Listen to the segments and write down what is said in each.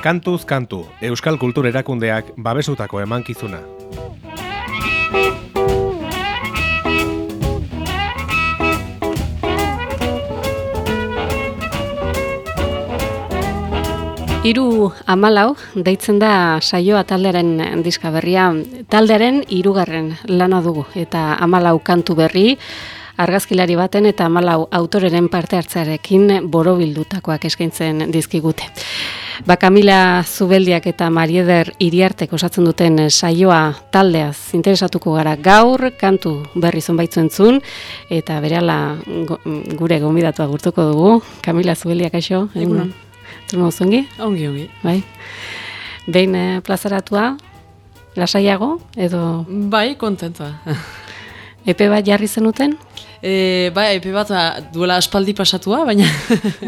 Kantuz kantu, Euskal Kultur Erakundeak babesutako emankizuna. Hiru amalau, deitzen da saioa taldearen diska berria. Taldearen hirugarren lana dugu eta amalau kantu berri, argazkilari baten eta amalau autoreren parte hartzearekin borobildutakoak eskaintzen dizkigute. Ba Kamila Zubeldiak eta Marieder Iriartek osatzen duten saioa taldeaz interesatuko gara gaur kantu berri zonbaitzu entzun eta berehala gure gonbidatua gurtuko dugu. Kamila Zubeldiak aixo, egunon. Zer ongi? Ongi, ongi. Bai. Behin eh, plazaratua, lasaiago, edo... Bai, kontenta. Epe bat jarri zenuten? E, bai, epe bat duela aspaldi pasatua, baina...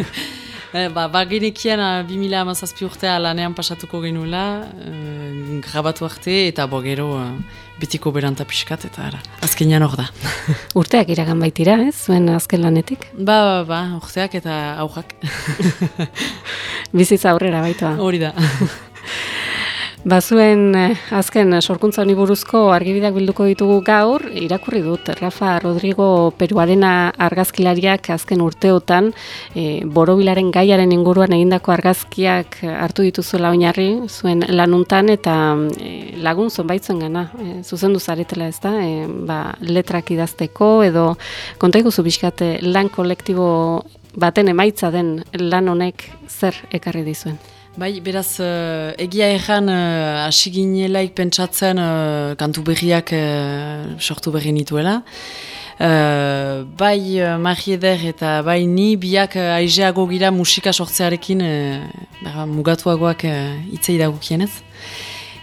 e, ba, ba genekian 2000 amazazpi urtea lanean pasatuko genuela, e, grabatu arte, eta bo gero e, betiko beranta pixkat, eta ara, azkenean hor da. Urteak iragan baitira, ez, zuen azken lanetik? Ba, ba, ba, urteak eta aurrak. Bizitza aurrera baitoa. Hori da. Bazuen eh, azken sorkuntza honi buruzko argibideak bilduko ditugu gaur, irakurri dut Rafa Rodrigo Peruarena argazkilariak azken urteotan e, borobilaren gaiaren inguruan egindako argazkiak hartu dituzuela oinarri zuen lanuntan eta e, lagun zonbaitzen gana, e, zuzendu zaretela ez da, e, ba, letrak idazteko edo kontaiko zubizkate lan kolektibo baten emaitza den lan honek zer ekarri dizuen. Bai, beraz, uh, egia erran uh, asiginelaik pentsatzen uh, kantu berriak uh, sortu berri nituela. Uh, bai, uh, Marieder eta bai ni biak uh, aizeago gira musika sortzearekin uh, mugatuagoak uh, itzei dagokienez.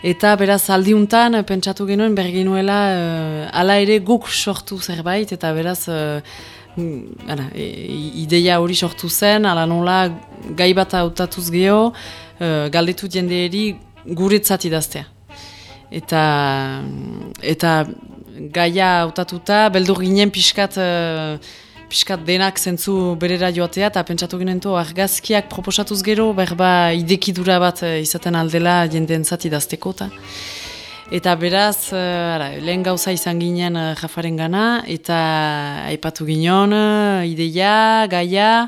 Eta beraz aldiuntan pentsatu genuen bergenuela uh, ala ere guk sortu zerbait eta beraz uh, ara, e, ideia hori sortu zen, ala nola gai bat hautatuz geho, uh, galdetu jendeeri guretzat idaztea. Eta, eta gaia hautatuta, beldur ginen pixkat, uh, pixkat denak zentzu berera joatea, eta pentsatu ginen to, argazkiak proposatuz gero, berba idekidura bat izaten aldela jendeen zati idazteko. Eta beraz, uh, ara, lehen gauza izan ginen uh, jafaren gana, eta aipatu ginen, uh, ideia, gaia,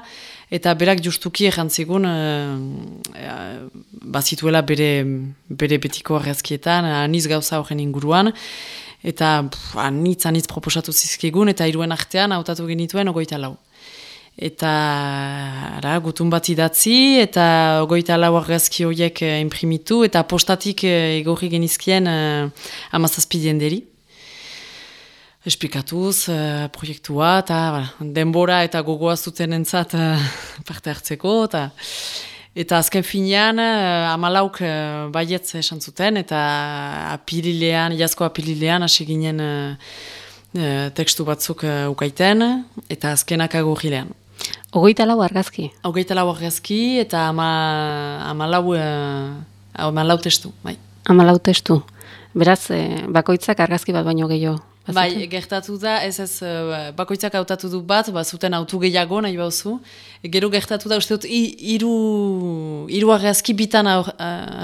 eta berak justuki errantzigun, uh, bazituela bere, bere betiko arrezkietan, aniz gauza horren inguruan, eta anitz, anitz proposatu zizkigun, eta iruen artean hautatu genituen ogoita lau eta ara, gutun bat idatzi, eta ogoita lau argazki horiek uh, imprimitu, eta postatik uh, egorri genizkien uh, amazazpidien deri. Esplikatuz, uh, proiektua, eta denbora eta gogoa zuten entzat parte hartzeko, eta Eta azken finean, uh, amalauk uh, baietz esan zuten, eta apililean, jazko apililean, hasi ginen uh, tekstu batzuk uh, ukaiten, eta azkenak agurrilean. Ogoita lau argazki? Ogoita lau argazki eta ama, ama, lau, uh, ama lau testu. Bai. Ama lau testu. Beraz, eh, bakoitzak argazki bat baino gehiago. Bai, gertatu da, ez ez, uh, bakoitzak hautatu du bat, ba, zuten autu gehiago nahi bauzu. Gero gertatu da, uste dut, iru, iru argazki bitan uh,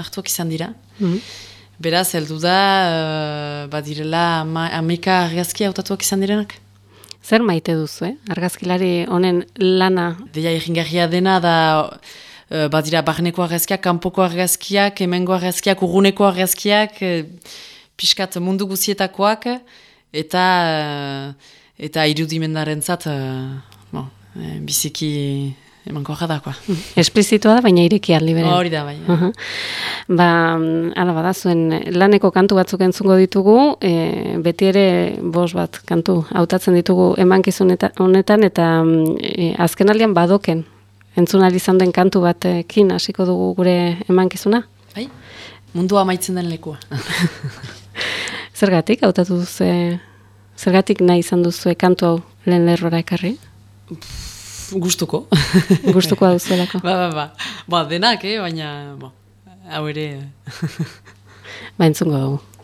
hartuak izan dira. Mm Beraz, heldu da, uh, badirela, ameka argazki hautatuak izan direnak. Zer maite duzu, eh? argazkilari honen lana? Deia egingarria dena da, uh, badira, barneko argazkiak, kanpoko argazkiak, hemengo argazkiak, urruneko argazkiak, uh, pixkat mundu guzietakoak, eta uh, eta irudimendaren zat, uh, biziki eman da, koa. Esplizitua da, baina ireki aldi bere. Hori da, bai. Ba, ala bada, zuen laneko kantu batzuk entzungo ditugu, e, beti ere bos bat kantu hautatzen ditugu emankizun honetan, eta e, azken aldean badoken, entzun izan den kantu batekin hasiko dugu gure emankizuna? Bai, mundua amaitzen den lekua. zergatik, hautatu duzu, zergatik nahi izan duzu kantu hau lehen lerrora ekarri? Gustuko. gustuko hau zuelako. Ba, ba, ba. Ba, denak, eh? baina, bo, hau ere. ba, entzungo dugu.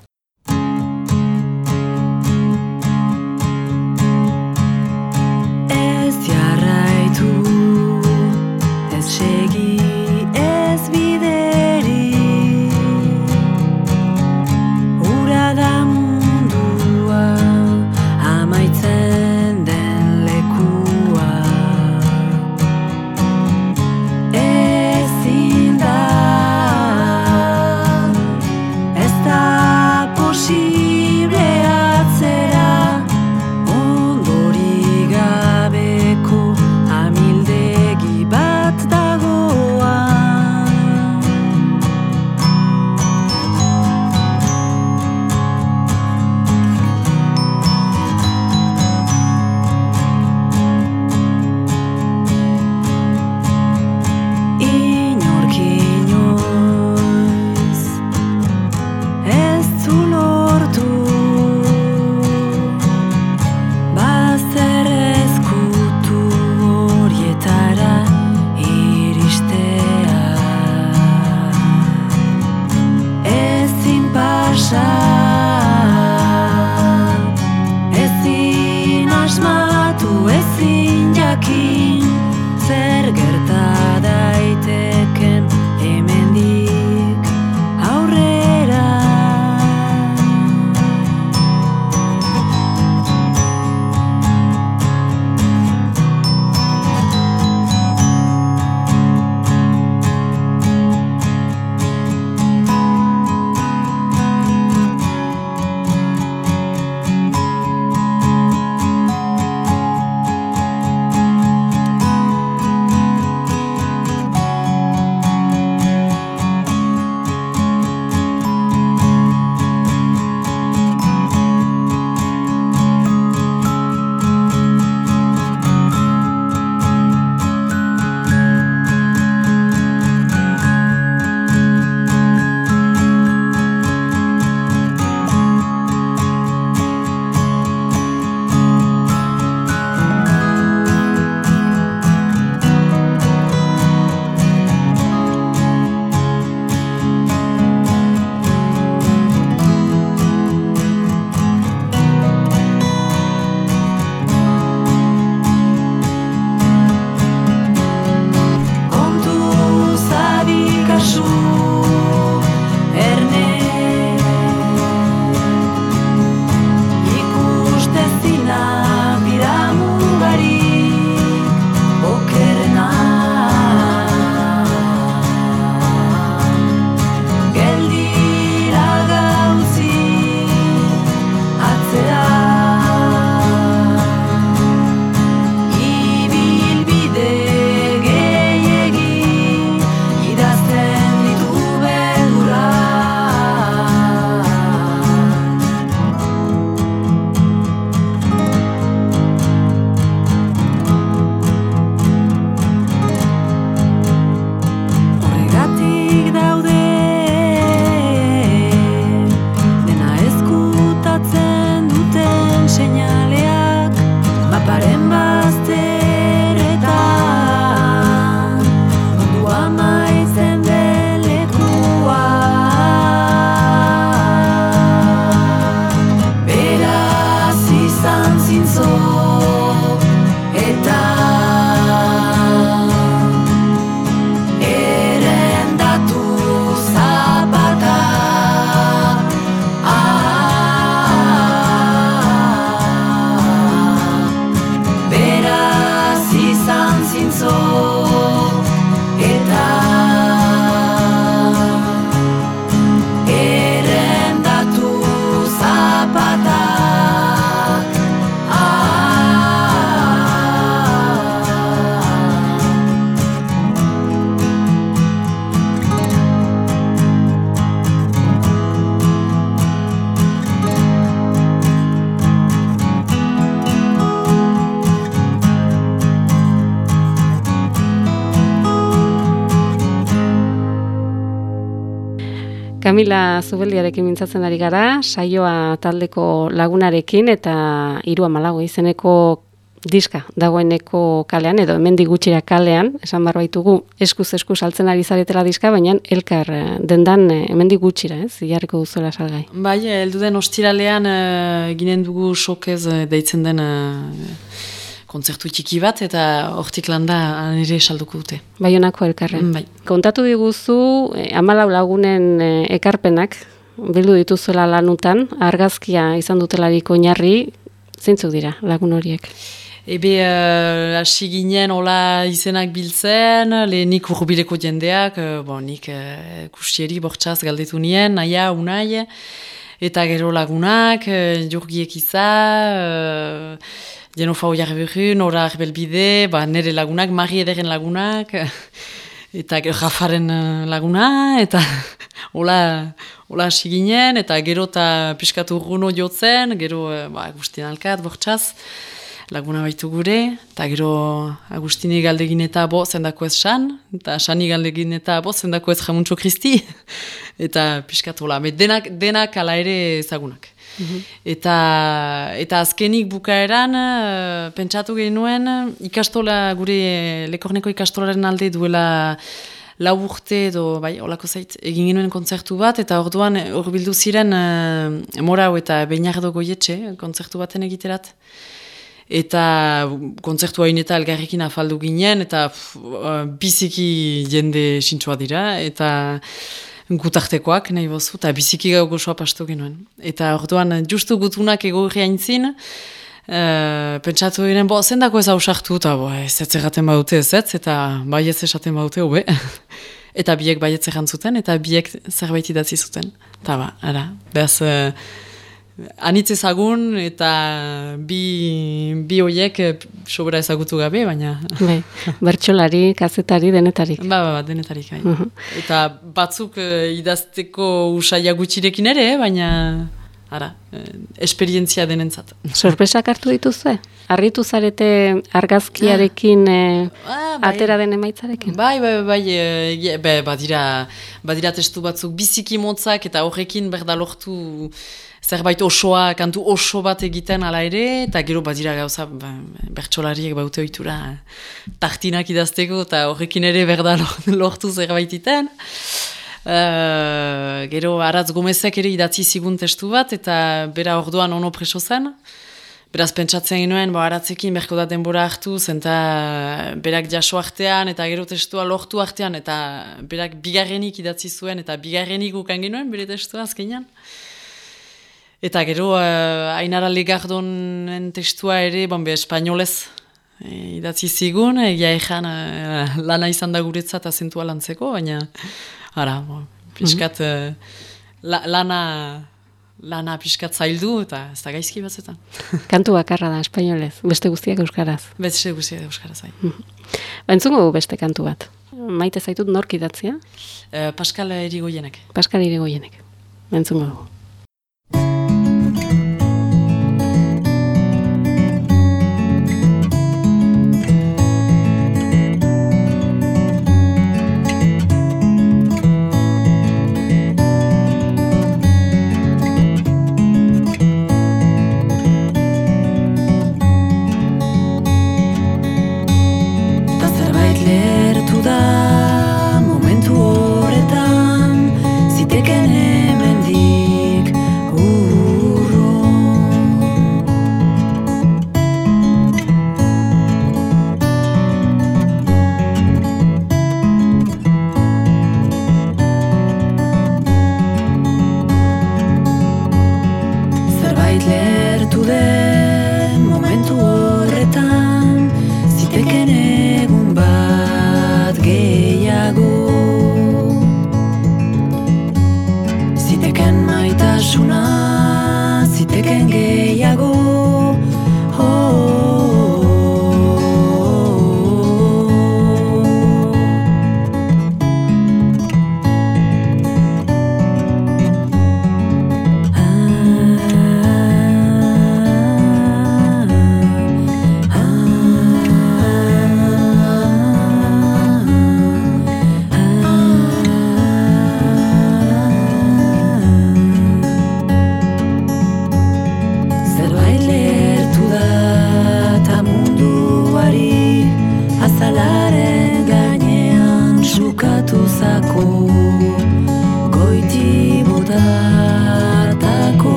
Kamila Zubeldiarekin mintzatzen ari gara, saioa taldeko lagunarekin eta hiru amalago izeneko diska dagoeneko kalean, edo hemendik gutxira kalean, esan behar baitugu, eskuz esku saltzen ari zaretela diska, baina elkar eh, dendan eh, hemendik gutxira, ez, jarriko duzuela salgai. Bai, heldu den ostiralean uh, ginen dugu sokez deitzen den uh, kontzertu txiki bat, eta hortik landa nire salduko dute. Baionako elkarren. Bai. Kontatu diguzu, eh, amalau lagunen eh, ekarpenak, bildu dituzuela lanutan, argazkia izan dutelarik oinarri, zeintzuk dira lagun horiek? Ebe, uh, hasi ginen hola izenak biltzen, lehenik urbileko jendeak, uh, bon, nik uh, kustieri bortxaz galdetu nien, naia, unai, eta gero lagunak, uh, jurgiek iza, uh, Jenofa Oiarberru, Nora Arbelbide, ba, nire lagunak, Mari ederen lagunak, eta gero Rafaren uh, laguna, eta hola, hola hasi ginen, eta gero eta piskatu urruno jotzen, gero uh, ba, Agustin Alkat, bortxaz, laguna baitu gure, eta gero Agustini galdegin eta bo zendako ez san, eta sani galdegin eta bo zendako ez jamuntxo kristi, eta piskatu hola, denak, denak ala ere ezagunak. Eta, eta azkenik bukaeran, uh, pentsatu genuen, ikastola, gure lekorneko ikastolaren alde duela lau urte edo, bai, olako zait, egin genuen kontzertu bat, eta orduan hor bildu ziren uh, morau eta beinardo goietxe, kontzertu baten egiterat. Eta kontzertu hain eta elgarrekin afaldu ginen, eta pff, uh, biziki jende sintsua dira, eta gutartekoak nahi bozu, eta biziki gau gozoa pastu genuen. Eta orduan, justu gutunak ego zin, uh, pentsatu ginen, bo, zendako ez hausartu, eta bo, ez ez erraten baute ez ez, eta bai ez esaten baute, hobe. eta biek baietze zuten, eta biek zerbait idatzi zuten. Eta ba, ara, behaz, uh, anitz ezagun, eta bi, bi hoiek uh, sobera ezagutu gabe, baina... Bai, bertxolari, kazetari, denetarik. Ba, ba, ba, denetarik, bai. Mhm. Eta batzuk uh, idazteko usaila gutxirekin ere, eh, baina... Ara, eh, esperientzia denentzat. Sorpresak hartu dituzue? Arritu zarete argazkiarekin eh, Ah, bai. atera den emaitzarekin? Bai, bai, bai, e, e, be, badira, badira testu batzuk biziki motzak eta horrekin berda lortu zerbait osoa, kantu oso bat egiten ala ere, eta gero badira gauza ba, bertsolariek baute oitura tartinak idazteko eta horrekin ere berda lor- lortu zerbait iten. Uh, gero aratz gomezek ere idatzi zigun testu bat eta bera orduan ono preso zen. Beraz, pentsatzen genuen, bo, aratzekin berko da denbora hartu, zenta berak jaso artean, eta gero testua lortu artean, eta berak bigarrenik idatzi zuen, eta bigarrenik ukan genuen, bere testua azkenean. Eta gero, uh, Ainara Legardonen testua ere, bon, be, espainolez e, idatzi zigun, egia ezan uh, lana izan da guretzat azentua lantzeko, baina, ara, bo, piskat, uh, la, lana, lana piskat zaildu, eta ez da gaizki batzetan. Kantu bakarra da, espainolez, beste guztiak euskaraz. Beste guztia euskaraz bai. Ba, entzungo dugu beste kantu bat. Maite zaitut nork idatzia? Uh, Pascal Erigoienek. Paskal irigoienek. Entzungo dugu.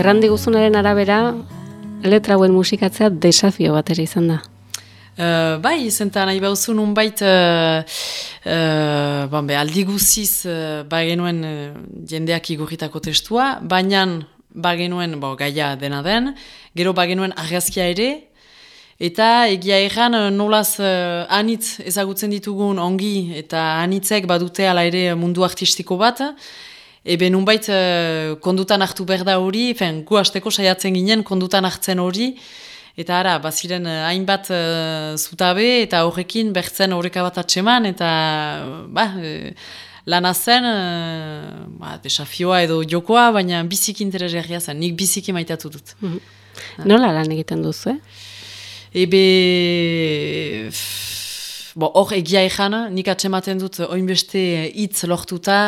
Errandi guzunaren arabera, letra hauen musikatzea desafio bat ere izan da. Uh, bai, zenta nahi bauzu nunbait uh, uh, bon, be, aldi guziz uh, ba genuen uh, jendeak igurritako testua, baina ba genuen bo, gaia dena den, gero ba genuen argazkia ere, eta egia erran nolaz uh, anitz ezagutzen ditugun ongi eta anitzek badute ala ere mundu artistiko bat, Ebe nunbait uh, kondutan hartu behar da hori, fen, gu hasteko saiatzen ginen kondutan hartzen hori, Eta ara, baziren eh, hainbat uh, zutabe eta horrekin bertzen horreka bat atseman eta ba, e, lana zen uh, ba, desafioa edo jokoa, baina biziki interesgarria zen, nik biziki maitatu dut. Mm Nola lan egiten duzu, eh? Ebe, hor egia ezan, nik atsematen dut oinbeste hitz lortuta,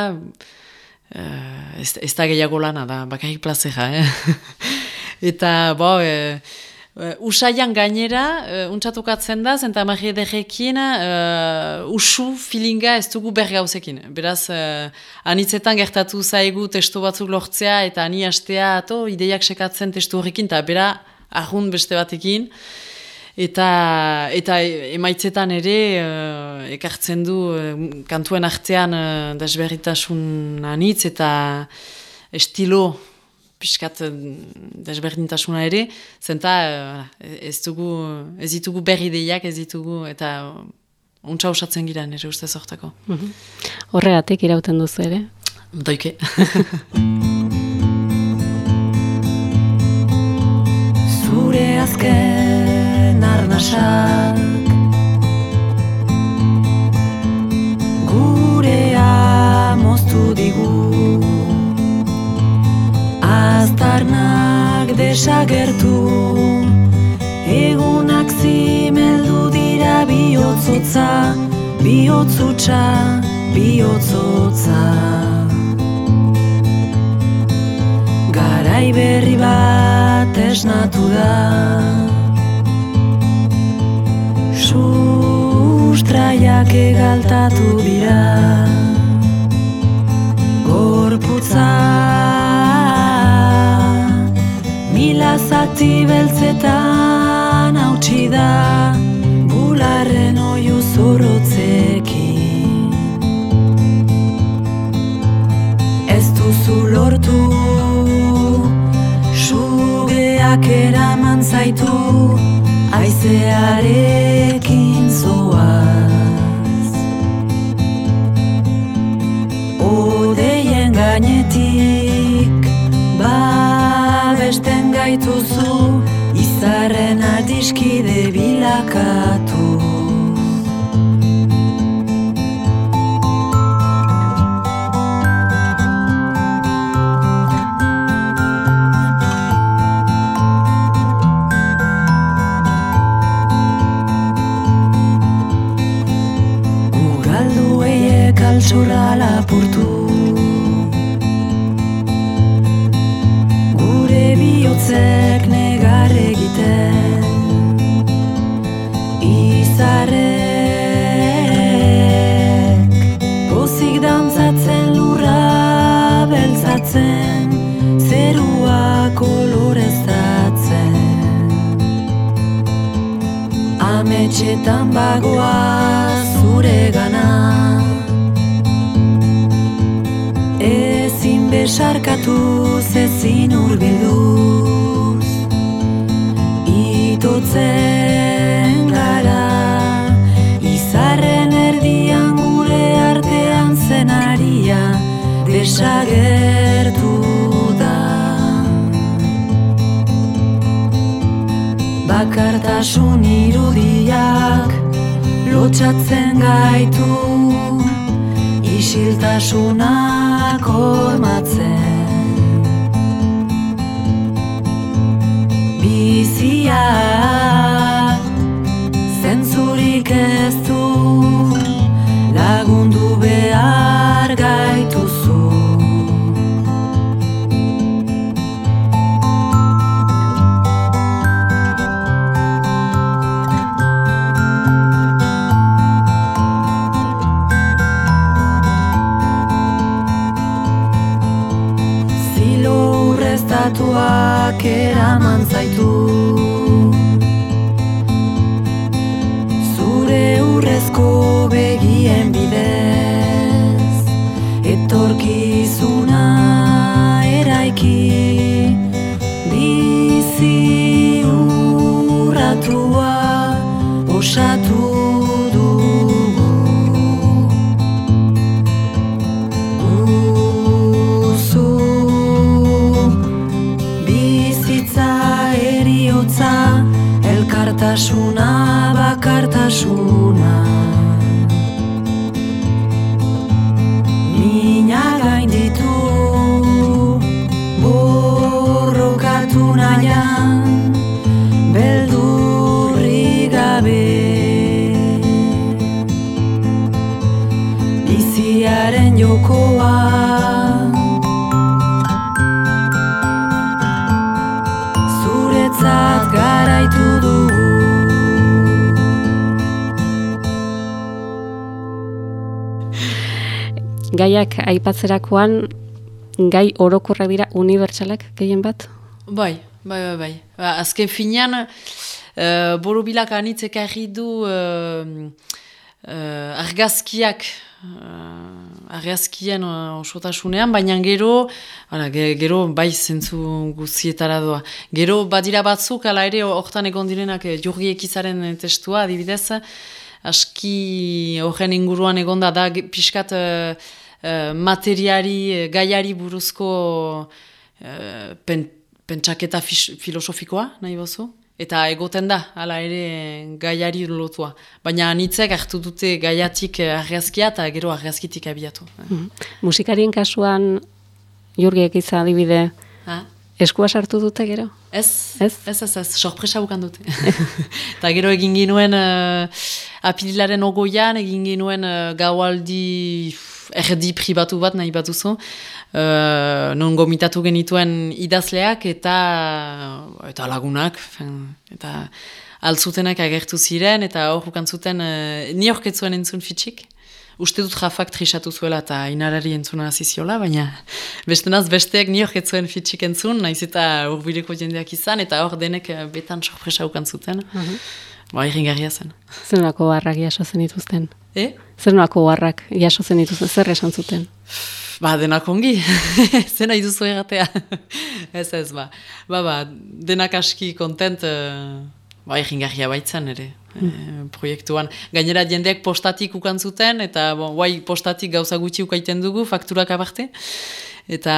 uh, ez, ez da gehiago lana da, bakarrik plazera, eh? Eta, bo, Uh, usaian gainera, uh, untsatukatzen da, zenta magia edegekin, uh, usu filinga ez dugu bergauzekin. Beraz, uh, anitzetan gertatu zaigu testu batzuk lortzea, eta ani hastea, ato, ideiak sekatzen testu horrekin, eta bera, ahun beste batekin. Eta, eta emaitzetan ere, uh, ekartzen du, uh, kantuen artean, uh, desberritasun anitz, eta estilo, piskat eh, desberdintasuna ere, zenta eh, ez dugu, ez ditugu berri deiak, ez ditugu, eta untsa osatzen gira nire uste zortako. Mhm. Horregatik irauten duzu ere? Doike. Zure azken arnasak Gurea moztu digu. Aztarnak desagertu. Egunak zimeldu dira bihotzotza Bihotzutsa, bihotzotza. Garai berri bat esnatu da Sustraiak egaltatu dira. Gorputza Mila zati beltzetan hautsi da Bularren oiu zorrotzekin. Ez duzu lortu Sugeak eraman zaitu Aizearekin adiskide bilakatu Ametxetan bagoa zure gana. Ezin besarkatu zezin urbilduz Itotzen gara Izarren erdian gure artean zenaria Desagertu da. Bakartasun irudiak lotxatzen gaitu Isiltasunak hormatzen. Biziak zentzurik ez du Lagundu behar gaituzu urreztatuak eraman zaitu. Zure urrezko begien bidez Etorkizuna eraiki. Bizi urratua osatu aipatzerakoan gai orokorrak dira unibertsalak gehien bat? Bai, bai, bai, bai. Ba, azken finean, uh, borobilak anitz ekarri du uh, uh, argazkiak, uh, argazkien uh, osotasunean, baina gero, ge- gero bai zentzu guzietara doa. Gero badira batzuk, ala ere, hortan egon direnak Jurgi Ekizaren testua, adibidez, aski horren inguruan egonda da pixkat uh, materiari, eh, gaiari buruzko uh, pen, pentsaketa filosofikoa, nahi bozu? Eta egoten da, hala ere gaiari lotua. Baina anitzek hartu dute gaiatik eh, argazkia eta gero argazkitik abiatu. Mhm. Musikarien kasuan Jurgiek izan adibide Ha? eskua sartu dute gero? Ez, Ez? ez, ez, ez, sorpresa bukan dute. Eta gero egin ginuen uh, apirilaren ogoian, egin ginuen uh, gaualdi erdi pribatu bat nahi bat duzu. Uh, non gomitatu genituen idazleak eta eta lagunak. fen, Eta altzutenak agertu ziren eta hor bukantzuten uh, ni horketzuen entzun fitxik. Uste dut jafak trisatu zuela eta inarari entzuna aziziola, baina bestenaz besteek ni horketzuen fitxik entzun, naiz eta urbileko jendeak izan, eta hor denek eh, betan sorpresa ukan zuten. Ba, irringarria zen. Zer nolako oharrak jaso zen dituzten? E? Zer nolako oharrak jaso zen dituzten? Zer esan zuten? Ba, denak ongi, zen nahi duzu erratea. ez ez, ba. Ba, ba, denak aski kontent, uh, ba, irringarria baitzen ere. eh, proiektuan. Gainera jendeak postatik ukan zuten, eta bon, guai postatik gauza gutxi ukaiten dugu, fakturak abarte. Eta,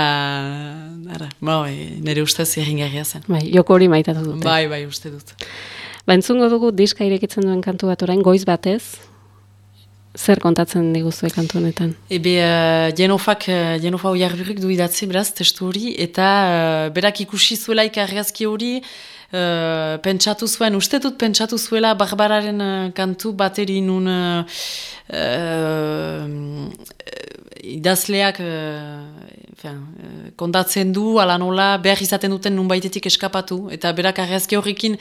ara, ba, e, nire ustez irringarria zen. Bai, joko hori maitatu dute. Bai, bai, uste dut. Ba, entzungo dugu diska irekitzen duen kantu bat orain, goiz batez. Zer kontatzen diguzue kantu honetan? Ebe, uh, Jenofak, uh, Jenofa oiarbirik du idatzi, beraz, testu hori, eta uh, berak ikusi zuelaik argazki hori, uh, pentsatu zuen, uste dut pentsatu zuela barbararen uh, kantu bateri nun uh, uh, idazleak uh, enfin, kondatzen du, ala nola, behar izaten duten nunbaitetik eskapatu, eta berak argazki horrekin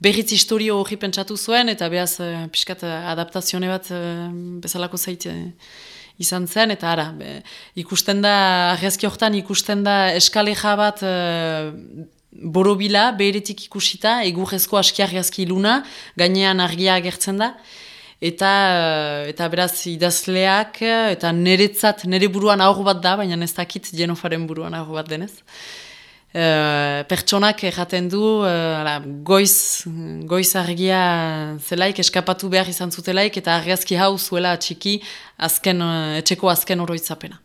berriz historio hori pentsatu zuen, eta behaz uh, pixkat uh, adaptazione bat uh, bezalako zait uh, izan zen, eta ara, be, ikusten da, argazki hortan ikusten da eskaleja bat uh, borobila, beheretik ikusita, egurrezko aski argazki iluna, gainean argia agertzen da, eta eh, eta beraz idazleak eh, eta neretzat nere buruan aur bat da baina ez dakit Jenofaren buruan aur bat denez Uh, pertsonak erraten du uh, ala, goiz, goiz argia zelaik eskapatu behar izan zutelaik eta argazki hau zuela txiki azken, uh, etxeko azken oroitzapena.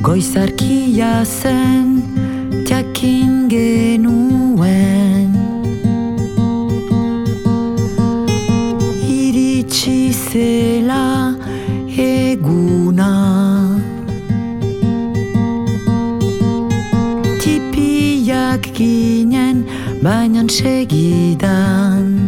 Goizarkia zen jakin genuen Iritsi zela ginen baina segidan Ulertu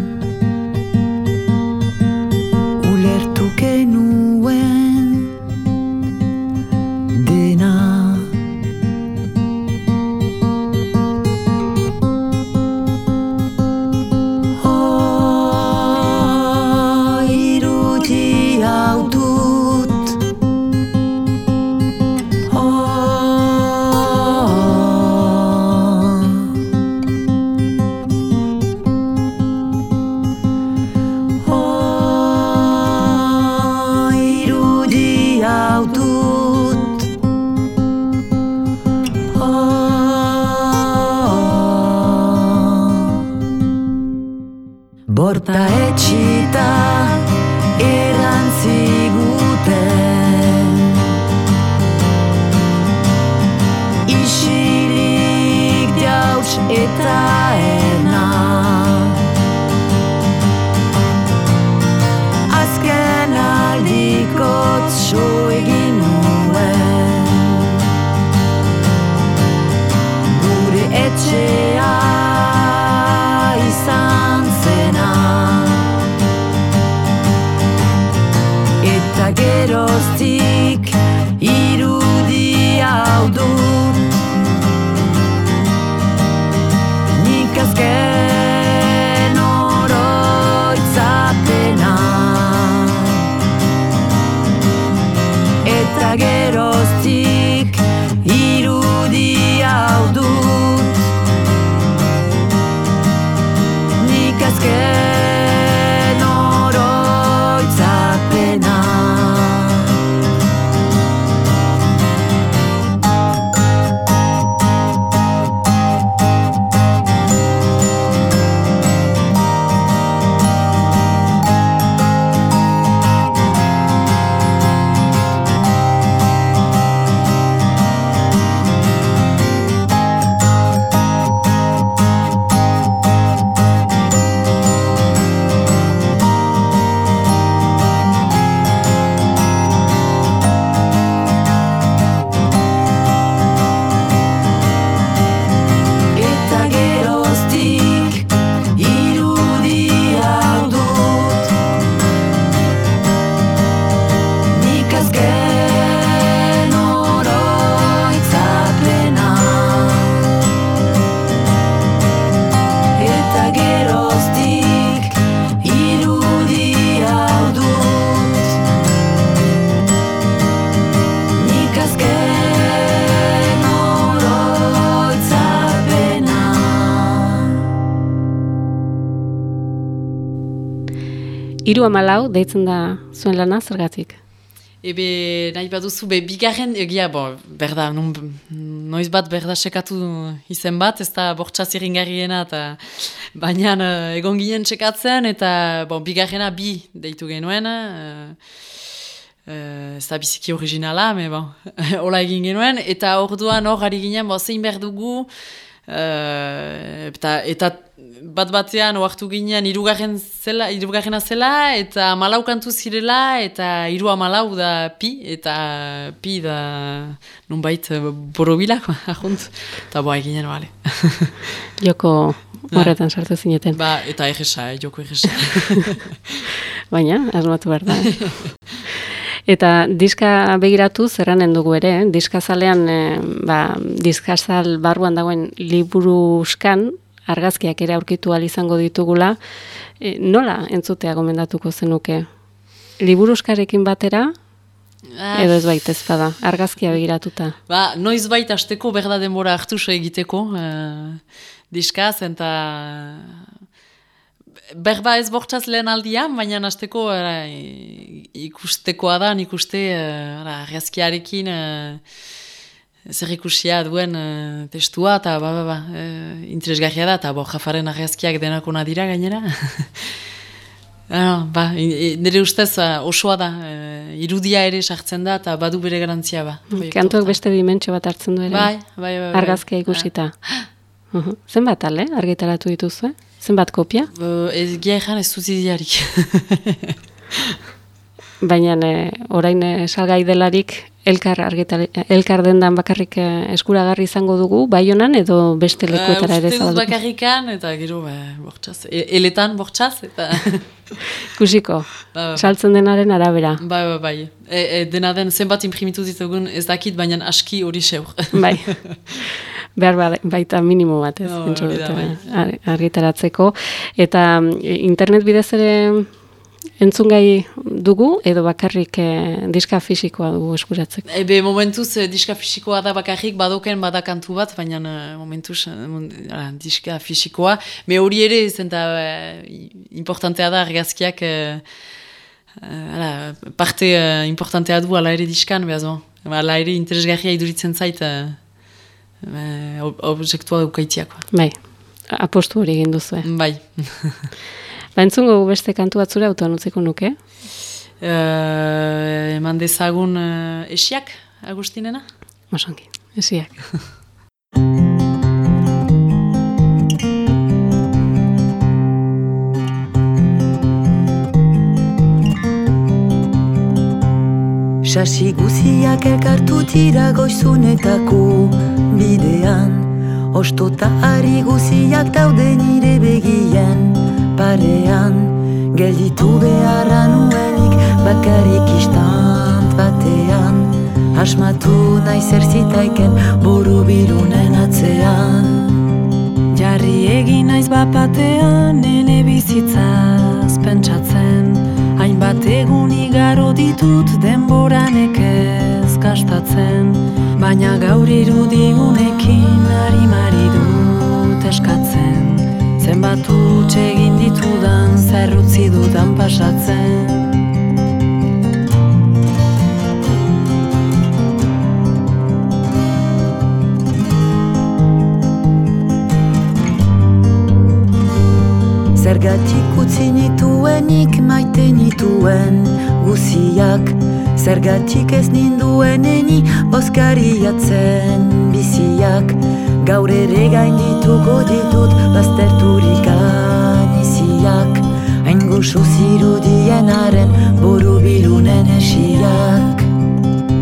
Hiru hamalau deitzen da zuen lana zergatik. Ebe, nahi baduzu, be, bigarren, egia, bo, berda, nun, noiz bat berda sekatu izen bat, ez da bortxaz iringarriena, eta baina eh, egon ginen sekatzen, eta bon, bigarrena bi deitu genuen, uh, ez da biziki originala, me bon, hola egin genuen, eta orduan hor ari ginen, bo, zein behar dugu, eh, eta, eta bat batean oartu ginen irugarren zela, irugarrena zela, eta malau kantu zirela, eta hiru amalau da pi, eta pi da nunbait eh, borobilak, ahunt, eta boa eginen, bale. Joko horretan sartu zineten. ba, eta egesa, eh, joko egesa. Baina, asmatu behar da. Eta diska begiratu zerranen dugu ere, eh? diskazalean, eh, ba, diskazal barruan dagoen liburuskan, argazkiak ere aurkitu ahal izango ditugula, eh, nola entzutea gomendatuko zenuke? Liburuskarekin batera, Ah, edo ez baita ezpada, argazkia begiratuta. Ba, noiz baita asteko berda denbora hartu egiteko uh, diskaz, eta berba ez bortzaz lehen aldian, baina asteko uh, ikustekoa da, nik uste uh, argazkiarekin uh, zer ikusia duen uh, testua, eta ba, ba, ba, uh, interesgarria da, eta bo, jafaren argazkiak denakona dira gainera. Ah, ba, nire ustez uh, osoa da, uh, irudia ere sartzen da, eta badu bere garantzia ba. proiektu Kantuak beste dimentsio bat hartzen du ere. Bai, bai, bai. bai. Argazkia ikusita. Uhum. Zenbat ale, argitaratu dituzue? Zenbat kopia? Ez gia ez zuzidiarik. Baina e, orain e, salgai delarik elkar, argitari, elkar dendan bakarrik e, eskuragarri izango dugu, bai honan edo beste lekuetara ere Uh, Uste bakarrikan, eta gero, ba, bortxaz. E, eletan bortxaz, eta... Ikusiko, ba, ba, saltzen denaren arabera. bai, bai, bai. E, e, dena den zenbat imprimitu ditugun ez dakit, baina aski hori seur. Bai. Behar ba- baita minimo bat, ez, Oh, pentsa hori dut, da, bai. eh, ar- argitaratzeko. Eta mm, internet bidez ere entzungai dugu, edo bakarrik eh, diska fisikoa dugu eskuratzeko. Ebe momentuz eh, diska fisikoa da bakarrik, badoken badakantu bat, baina eh, momentuz eh, ala, diska fisikoa. Me hori ere, zenta eh, importantea da argazkiak, eh, eh, ala, parte eh, importantea du ala ere diskan, behaz bon. Ala ere interesgarria iduritzen zait eh, eh, ob- objektua dukaitiak. Bai, apostu hori egin duzu. Bai. Ba, entzungo beste kantu batzure autoan utziko nuke. Eh, eman dezagun eh, esiak, Agustinena? Osongi, esiak. Sasi guziak elkartu tira goizunetako bidean Ostota ari guziak daude nire begien parean Gelditu beharra nuenik bakarik istant batean. Asmatu nahi zerzitaiken buru birunen atzean. Jarri egin naiz bapatean nene bizitzaz pentsatzen. Hainbat egun igaro ditut denboran ekez gastatzen. Baina gaur irudigunekin harimari dut eskatzen. Zenbat utxe egin ditudan zerrutzi dudan pasatzen. Zergatik utzi nituenik maite nituen guziak. Zergatik ez nindueneni oskariatzen biziak. Gaur ere gain dituko ditut bazterturik aniziak Hain goxo zirudienaren boru bilunen esiak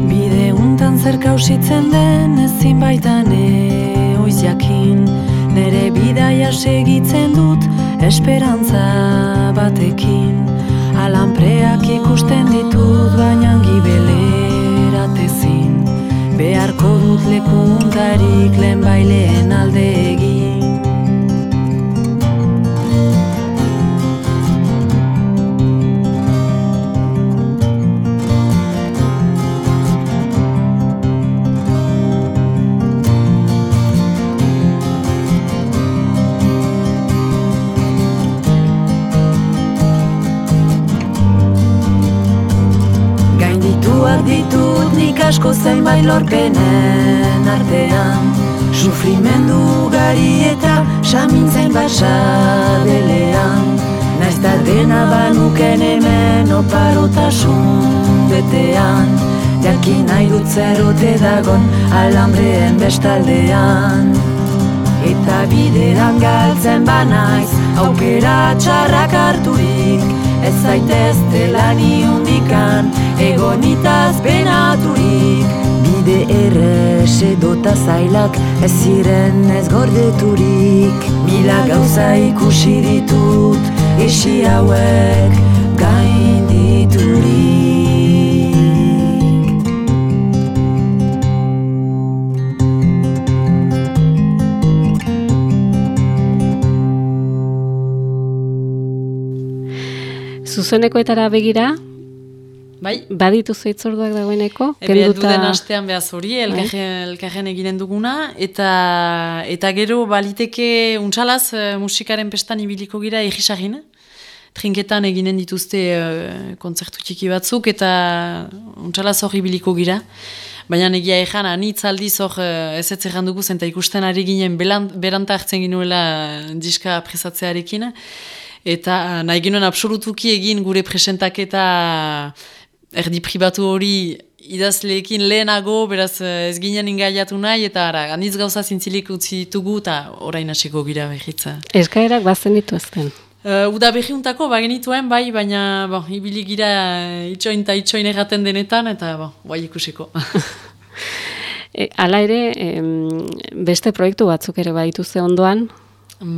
Bide untan zer kausitzen den ezin baitan oiz jakin. Nere bidaia segitzen dut esperantza batekin. Alanpreak ikusten ditut baina gibeleratezin Beharko dut lekuntarik lehen baileen alde egin lorpenen artean. Sufrimendu ugari eta samintzen basabelean Naiz da dena banuken hemen oparotasun betean. Jakin nahi dut zerote dagon alambreen bestaldean. Eta bidean galtzen banaiz aukera txarrak harturik. Ez zaitez delani undikan egonitaz penaturik Bide errez edota zailak ez ziren ez gordeturik. Mila gauza ikusi ditut esi hauek gainditurik Zuzenekoetara begira, Bai, badituzu itzorduak dagoeneko? Ebe duden astean behaz hori, elkarren, elkarren eginen duguna, eta eta gero baliteke untxalaz eh, musikaren pestan ibiliko gira egisagin. Trinketan eginen dituzte uh, kontzertu txiki batzuk, eta untxalaz hori ibiliko gira. Baina egia ejan, anitz aldiz hor uh, ez ez dugu zen, eta ikusten ari ginen beranta hartzen ginuela diska presatzearekin. Eta nahi genuen absolutuki egin gure presentaketa erdi pribatu hori idazleekin lehenago, beraz ez ginen ingaiatu nahi, eta ara, anitz gauza zintzilik utzi ditugu, eta orain hasiko gira behitza. Eskaerak bazen dituzten. Uh, uda behiuntako, bagenituen, bai, baina bon, ibili gira itxoin eta itxoin erraten denetan, eta bon, bai ikusiko. E, hala ere, em, beste proiektu batzuk ere badituzte ondoan,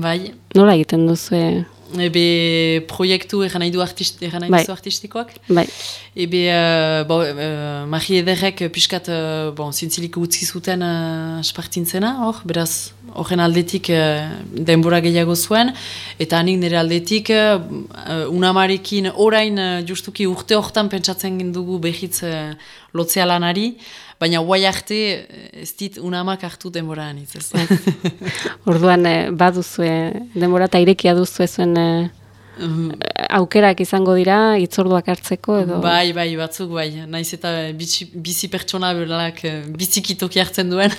bai, nola egiten duzue? Ebe proiektu egan nahi du artist, egan nahi Bai. artistikoak. Bai, Ebe, uh, bo, uh, Mari Ederrek piskat, uh, bon, zintzilik utzi zuten uh, espartintzena, hor, beraz, horren aldetik uh, denbora gehiago zuen, eta hanik nire aldetik, uh, uh, unamarekin orain uh, justuki urte hortan pentsatzen dugu behitz uh, lotzea lanari, baina guai arte eh, ez dit unamak hartu denbora anitz, ez. orduan eh, baduzue, denbora eta irekia duzue zuen eh, Mhm. aukerak izango dira, itzorduak hartzeko edo... Bai, bai, batzuk, bai. Naiz eta bizi, bizi pertsona berlak bizikitoki hartzen duen.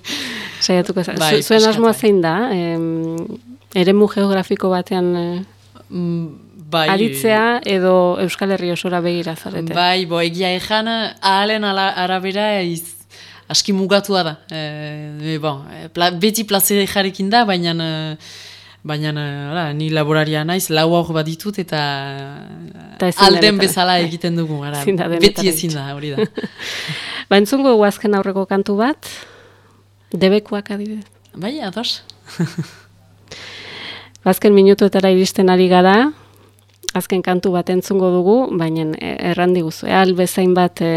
Saiatuko za- Bai, zu- zuen asmoa zein da, em, eremu geografiko batean eh, Mm, bai, aritzea edo Euskal Herri osora begira zarete. Bai, bo, egia ejan, ahalen ala, arabera iz, aski mugatua da. E, e, bon, e, pla, beti plazere jarekin da, baina e, baina eh, hala, ni laboraria naiz, lau hor bat eta Eta alden bezala egiten dugu. Ara, beti ezin da, hori da. Ba, entzungo dugu azken aurreko kantu bat, debekuak adibidez. bai, ados? Azken minutuetara iristen ari gara, azken kantu bat entzungo dugu, baina eh, errandi guzu. E, albezain bat e,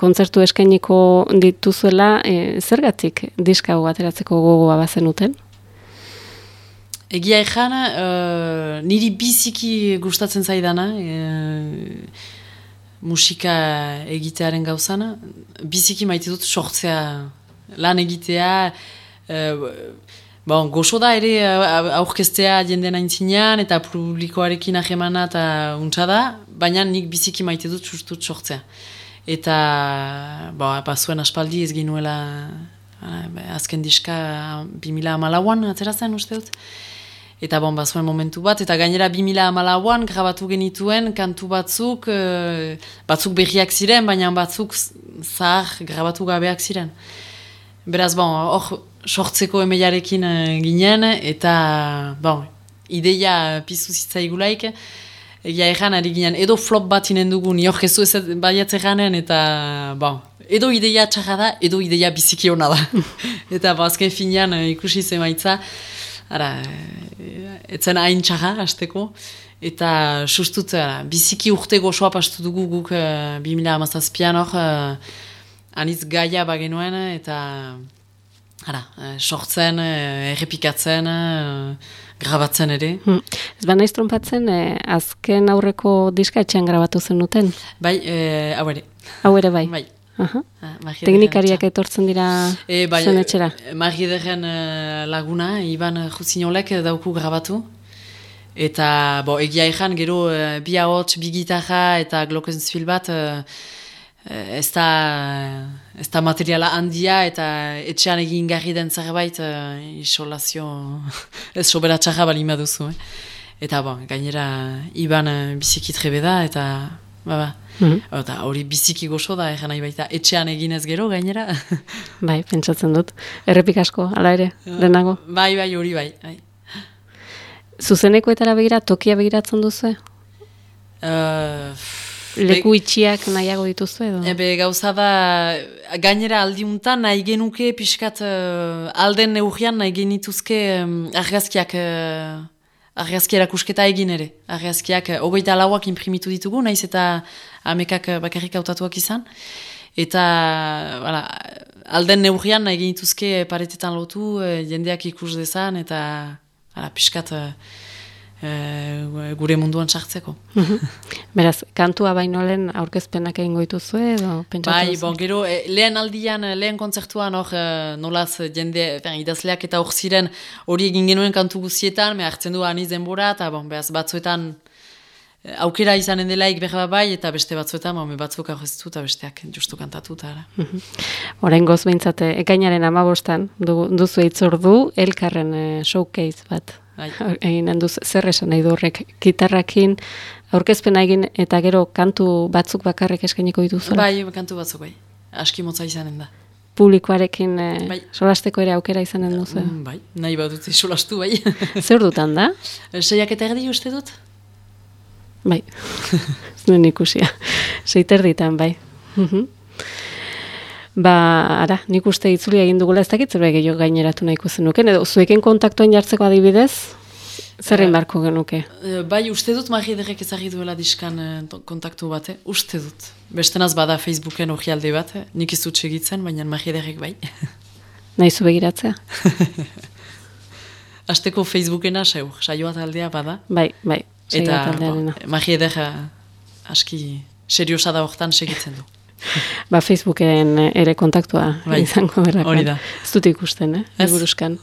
kontzertu eskainiko dituzuela, e, zergatik diska hau ateratzeko gogoa bazenuten? Egia ejan, uh, niri biziki gustatzen zaidana, uh, musika egitearen gauzana, biziki maite dut sortzea lan egitea, uh, bon, goxo da ere uh, aurkeztea jenden aintzinean eta publikoarekin ahemana eta untsa da, baina nik biziki maite dut sustut sortzea. Eta, bo, ba, zuen aspaldi ez ginuela uh, azken diska 2000 amalauan atzerazen uste dut. Eta bon, ba, zuen momentu bat, eta gainera 2000 amalauan grabatu genituen kantu batzuk, eh, batzuk berriak ziren, baina batzuk zahar grabatu gabeak ziren. Beraz, bon, hor sortzeko emeiarekin eh, ginen, eta, bon, ideia piztu zitzaigulaik, egia erran ari ginen, edo flop bat inen dugu, ni hor ez baiatze ganen, eta, bon, edo ideia txarra da, edo ideia biziki hona da. eta, bon, azken finean eh, ikusi zemaitza, Ara, eh, etzen hain txarra, hasteko. Eta sustut, ara, biziki urte gozoa pastu dugu guk uh, 2000 amazazpian hor, uh, anitz gaia bagenuen, eta ara, eh, sortzen, uh, errepikatzen, uh, grabatzen ere. Hmm. Ez ba naiz trompatzen, eh, azken aurreko diska etxean grabatu zenuten. Bai, eh, hau ere. Hau ere bai. Bai. Aha. Ah, Teknikariak etortzen dira E, bai, zuen etxera. Eh, laguna, Iban Juzinolek dauku grabatu. Eta, bo, egia ezan, gero, bi ahots, bi gitarra eta glockenspiel bat, eh, eh, ez da, ez da materiala handia eta etxean egin garri den zerbait uh, isolazio, ez sobera txarra bali duzu. Eh? Eta, bo, gainera, Iban uh, biziki trebe da, eta, ba, ba, Mhm. Eta hori biziki gozo da, egan nahi baita, etxean eginez gero, gainera. Bai, pentsatzen dut. Errepik asko, ala ere, lehenago. bai, bai, hori bai. bai. Zuzenekoetara begira, tokia begiratzen duzu? Uh, Leku itxiak nahiago dituzu edo? Ebe gauza da, gainera aldiuntan nahi genuke pixkat uh, alden neurrian nahi genituzke um, argazkiak, uh, argazki erakusketa egin ere. Argazkiak uh, hogeita lauak imprimitu ditugu, naiz eta amekak uh, bakarrik hautatuak izan. Eta voilà, alden neurrian nahi genituzke paretetan lotu, uh, jendeak ikus dezan, eta voilà, pixkat uh, uh, gure munduan sartzeko. Beraz, kantua baino lehen aurkezpenak egingo dituzu edo pentsatu Bai, bon, gero, eh, lehen aldian, eh, lehen kontzertuan hor, nolaz jende, ben, idazleak eta hor ziren hori egin genuen kantu guzietan, me hartzen du aniz denbora, eta bon, behaz batzuetan aukera izanen delaik berba bai, eta beste batzuetan, bon, batzuk aurreztu eta besteak justu kantatu, eta ara. Orain goz behintzate, ekainaren amabostan, du, duzu itzordu, elkarren showcase bat. Bai. Eginen duz, zer esan nahi du horrek, gitarrakin, aurkezpena egin, eta gero kantu batzuk bakarrik eskainiko dituzu. Bai, kantu batzuk bai, aski motza izanen da. Publikoarekin eh, Bai. solasteko ere aukera izanen duzu. Mm, bai, nahi badut solastu bai. Zer dutan da? Seiak eta erdi uste dut? Bai, ez nuen ikusia. Seiter ditan, bai. Ba, ara, nik uste itzuli egin dugula ez dakit zerbait gehiago gaineratu nahiko zenuken, edo zuekin kontaktuan jartzeko adibidez, zerrein barko genuke. Eh, Bai, uste dut magi derrek ezagri duela diskan eh, to- kontaktu bat, eh? uste dut. Bestenaz bada Facebooken orrialde bat, eh? nik ez dut segitzen, baina magi derrek bai. Nahi zu begiratzea? Azteko Facebookena seur, saioa taldea bada. Bai, bai, Eta segia taldearena. bo, magi aski seriosa da hortan segitzen du. Ba, Facebooken eh, ere kontaktua Bai, izango berrakoan. hori da. Ez dut ikusten, eh? Ez. Liburuzkan.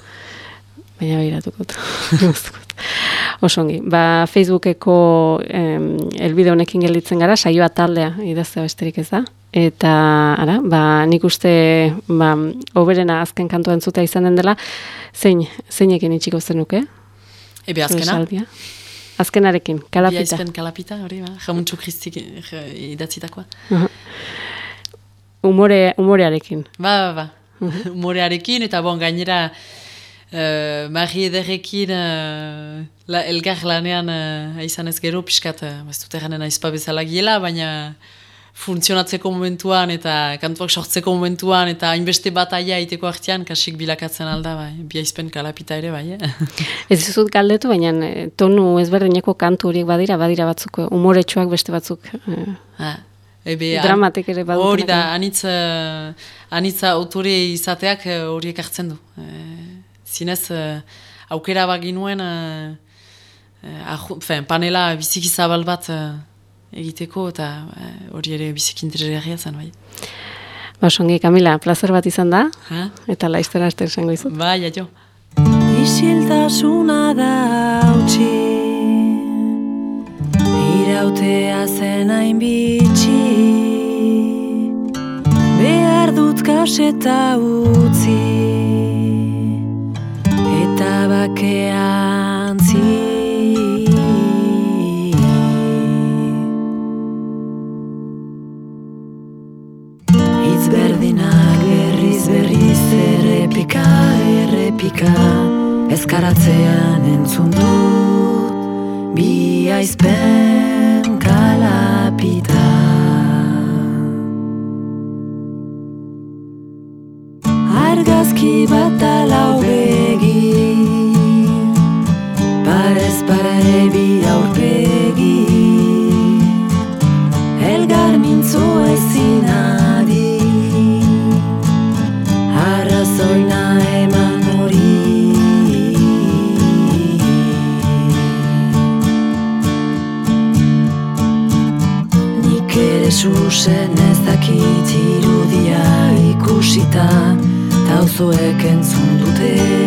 Baina. Guztukot. Osongi, ba, Facebookeko em, elbide honekin gelditzen gara, saioa taldea idaztea besterik ez da. Eta, ara, ba, nik uste, ba, oberena azken kantua entzutea izanen dela, zein, zeinekin itxiko zenuke? Ebe Zure azkena, saldia? Azkenarekin, kalapita. Biaizpen kalapita, hori ba, jamuntxu kristik eh, idatzitakoa. Umore, umorearekin. Ba, ba, ba. Humorearekin, eta bon, gainera, uh, Mari ederrekin uh, la, elgar lanean uh, izan ez gero, piskat, uh, ez dut erranen aizpa bezala giela, baina funtzionatzeko momentuan eta kantuak sortzeko momentuan eta hainbeste bataia iteko artean kasik bilakatzen alda, bai, biaizpen kalapita ere, bai, eh? Ez dizut galdetu, baina eh, tonu ezberdineko kantu horiek badira, badira batzuk, eh, umoretsuak beste batzuk. eh, Ha, ebe, Dramatik ere badutenak. Hori da, anitz, uh, anitza autore izateak uh, horiek hartzen du. Uh, zinez, uh, aukera baginuen, uh, uh, panela biziki zabal bat uh, egiteko eta uh, hori ere biziki interesgarria zen, bai. Ba, songi, Kamila, plazer bat izan da, Ha? eta laiztera aste esango izut. Bai, aio. Isiltasuna da hautsi Irautea zen hain bitxi. Behar dut kaseta utzi. Eta bakean zi. Berdinak berriz berriz errepika, errepika. Ezkaratzean entzun dut Bi aizpen kalapita. Argazki bat alau Parez pare bi Nik ere susen ez dakit irudia ikusita Tauzoek entzun dute